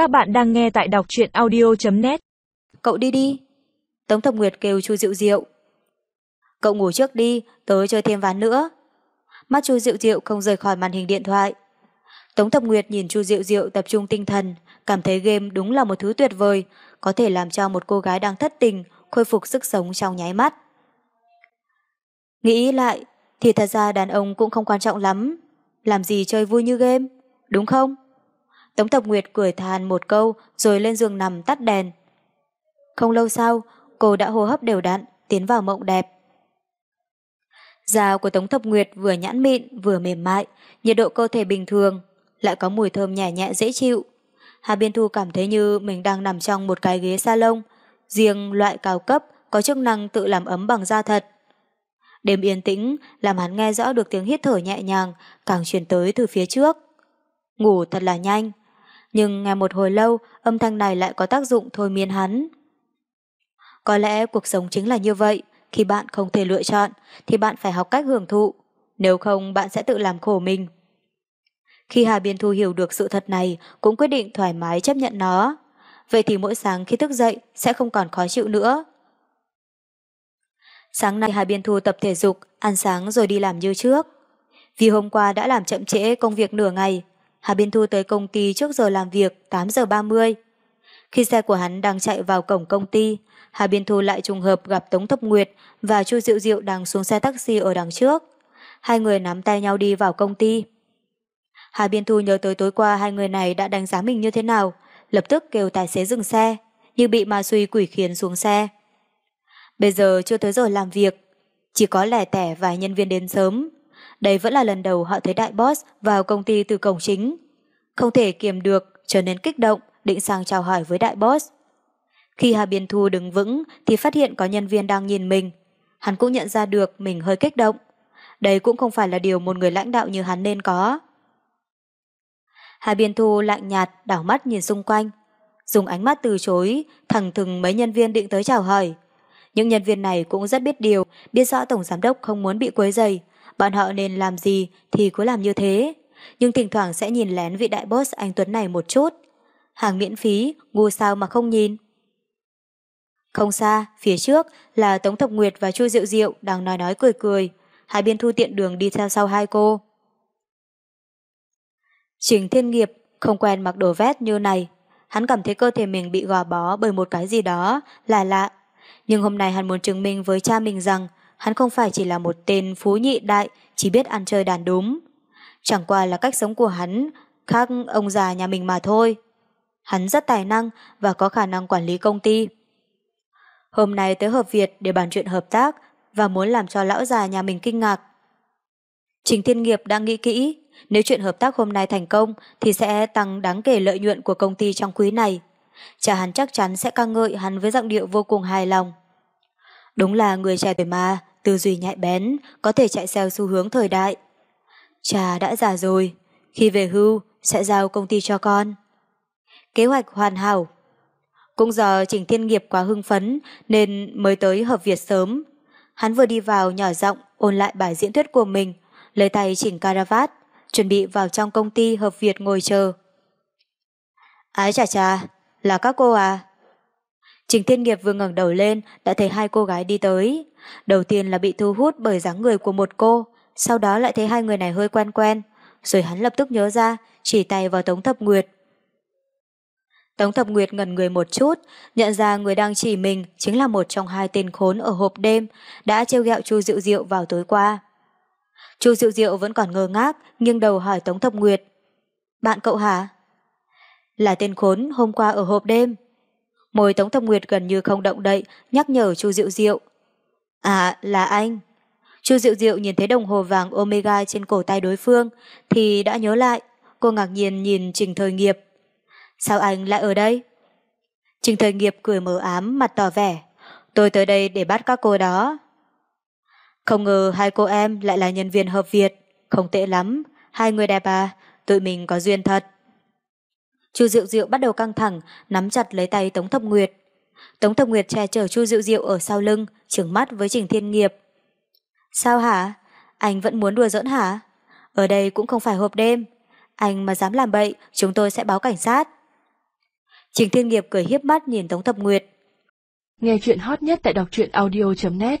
Các bạn đang nghe tại đọc truyện audio.net Cậu đi đi. Tống Thập Nguyệt kêu Chu Diệu Diệu. Cậu ngủ trước đi, tới chơi thêm ván nữa. Mắt Chu Diệu Diệu không rời khỏi màn hình điện thoại. Tống Thập Nguyệt nhìn Chu Diệu Diệu tập trung tinh thần, cảm thấy game đúng là một thứ tuyệt vời, có thể làm cho một cô gái đang thất tình khôi phục sức sống trong nháy mắt. Nghĩ lại, thì thật ra đàn ông cũng không quan trọng lắm. Làm gì chơi vui như game, đúng không? Tống Thập Nguyệt cười than một câu rồi lên giường nằm tắt đèn. Không lâu sau, cô đã hô hấp đều đặn, tiến vào mộng đẹp. Da của Tống Thập Nguyệt vừa nhãn mịn vừa mềm mại, nhiệt độ cơ thể bình thường, lại có mùi thơm nhẹ nhẹ dễ chịu. Hà Biên Thu cảm thấy như mình đang nằm trong một cái ghế salon, riêng loại cao cấp có chức năng tự làm ấm bằng da thật. Đêm yên tĩnh làm hắn nghe rõ được tiếng hít thở nhẹ nhàng càng truyền tới từ phía trước. Ngủ thật là nhanh, nhưng nghe một hồi lâu âm thanh này lại có tác dụng thôi miên hắn. Có lẽ cuộc sống chính là như vậy, khi bạn không thể lựa chọn thì bạn phải học cách hưởng thụ, nếu không bạn sẽ tự làm khổ mình. Khi Hà Biên Thu hiểu được sự thật này cũng quyết định thoải mái chấp nhận nó. Vậy thì mỗi sáng khi thức dậy sẽ không còn khó chịu nữa. Sáng nay Hà Biên Thu tập thể dục, ăn sáng rồi đi làm như trước. Vì hôm qua đã làm chậm trễ công việc nửa ngày, Hà Biên Thu tới công ty trước giờ làm việc 8 giờ 30. Khi xe của hắn đang chạy vào cổng công ty, Hà Biên Thu lại trùng hợp gặp Tống Thập Nguyệt và Chu Diệu Diệu đang xuống xe taxi ở đằng trước. Hai người nắm tay nhau đi vào công ty. Hà Biên Thu nhớ tới tối qua hai người này đã đánh giá mình như thế nào, lập tức kêu tài xế dừng xe, như bị ma suy quỷ khiến xuống xe. Bây giờ chưa tới giờ làm việc, chỉ có lẻ tẻ vài nhân viên đến sớm. Đây vẫn là lần đầu họ thấy đại boss vào công ty từ cổng chính. Không thể kiềm được, trở nên kích động, định sang chào hỏi với đại boss. Khi Hà Biên Thu đứng vững thì phát hiện có nhân viên đang nhìn mình. Hắn cũng nhận ra được mình hơi kích động. Đây cũng không phải là điều một người lãnh đạo như hắn nên có. Hà Biên Thu lạnh nhạt đảo mắt nhìn xung quanh. Dùng ánh mắt từ chối, thẳng thừng mấy nhân viên định tới chào hỏi. Những nhân viên này cũng rất biết điều, biết rõ Tổng Giám Đốc không muốn bị quấy dày, bọn họ nên làm gì thì cứ làm như thế. Nhưng thỉnh thoảng sẽ nhìn lén vị đại boss anh Tuấn này một chút. Hàng miễn phí, ngu sao mà không nhìn. Không xa, phía trước là Tống Thập Nguyệt và Chu Diệu Diệu đang nói nói cười cười. Hai biên thu tiện đường đi theo sau hai cô. Trình Thiên Nghiệp không quen mặc đồ vest như này. Hắn cảm thấy cơ thể mình bị gò bó bởi một cái gì đó là lạ. Nhưng hôm nay hắn muốn chứng minh với cha mình rằng hắn không phải chỉ là một tên phú nhị đại chỉ biết ăn chơi đàn đúng. Chẳng qua là cách sống của hắn khác ông già nhà mình mà thôi. Hắn rất tài năng và có khả năng quản lý công ty. Hôm nay tới Hợp Việt để bàn chuyện hợp tác và muốn làm cho lão già nhà mình kinh ngạc. Trình Thiên Nghiệp đang nghĩ kỹ, nếu chuyện hợp tác hôm nay thành công thì sẽ tăng đáng kể lợi nhuận của công ty trong quý này. Cha hắn chắc chắn sẽ ca ngợi hắn với giọng điệu vô cùng hài lòng. Đúng là người trẻ tuổi mà, tư duy nhạy bén, có thể chạy theo xu hướng thời đại. Cha đã già rồi, khi về hưu sẽ giao công ty cho con. Kế hoạch hoàn hảo. Cũng do Trình Thiên Nghiệp quá hưng phấn nên mới tới hợp Việt sớm. Hắn vừa đi vào nhỏ giọng ôn lại bài diễn thuyết của mình, lấy tay chỉnh caravat, chuẩn bị vào trong công ty hợp Việt ngồi chờ. Ái chà chà, là các cô à? Trình Thiên Nghiệp vừa ngẩng đầu lên đã thấy hai cô gái đi tới. Đầu tiên là bị thu hút bởi dáng người của một cô, sau đó lại thấy hai người này hơi quen quen. Rồi hắn lập tức nhớ ra, chỉ tay vào Tống Thập Nguyệt. Tống Thập Nguyệt ngẩn người một chút, nhận ra người đang chỉ mình chính là một trong hai tên khốn ở hộp đêm đã trêu ghẹo Chu Diệu Diệu vào tối qua. Chu Diệu Diệu vẫn còn ngơ ngác, nghiêng đầu hỏi Tống Thập Nguyệt. Bạn cậu hả? Là tên khốn hôm qua ở hộp đêm. Môi Tống Thập Nguyệt gần như không động đậy, nhắc nhở Chu Diệu Diệu. À, là anh. Chu Diệu Diệu nhìn thấy đồng hồ vàng Omega trên cổ tay đối phương, thì đã nhớ lại. Cô ngạc nhiên nhìn Trình Thời Nghiệp. Sao anh lại ở đây? Trình Thời Nghiệp cười mờ ám, mặt tỏ vẻ. Tôi tới đây để bắt các cô đó. Không ngờ hai cô em lại là nhân viên hợp Việt. Không tệ lắm. Hai người đẹp à? Tụi mình có duyên thật. Chu Diệu Diệu bắt đầu căng thẳng, nắm chặt lấy tay Tống Thập Nguyệt. Tống Thập Nguyệt che chở Chu Diệu Diệu ở sau lưng, trừng mắt với Trình Thiên Nghiệp. Sao hả? Anh vẫn muốn đùa giỡn hả? Ở đây cũng không phải hộp đêm. Anh mà dám làm bậy, chúng tôi sẽ báo cảnh sát. Trình Thiên Nghiệp cười hiếp mắt nhìn Tống Thập Nguyệt. Nghe chuyện hot nhất tại đọc truyện audio.net